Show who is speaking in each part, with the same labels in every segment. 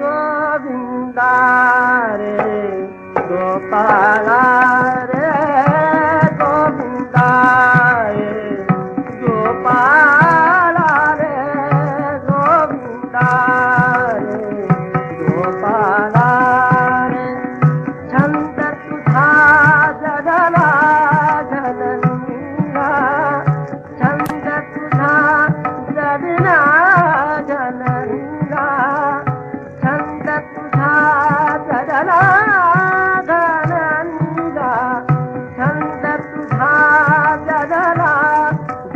Speaker 1: गोविंदा रे गोपार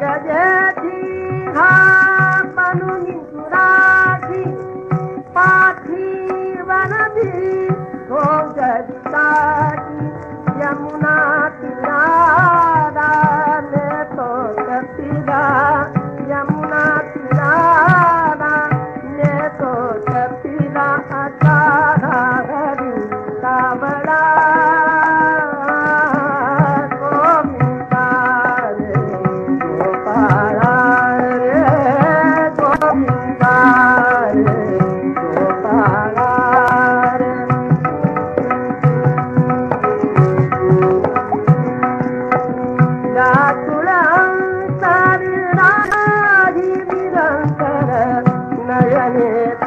Speaker 1: ગજેથી હા પનુ નિદુરાથી પાથી વારથી કોજત સાથી યમુના તીના ના મે તો થતી રા યમુના તીના ના મે તો થતી રા આકારાલી તાવળા निरंतर नयने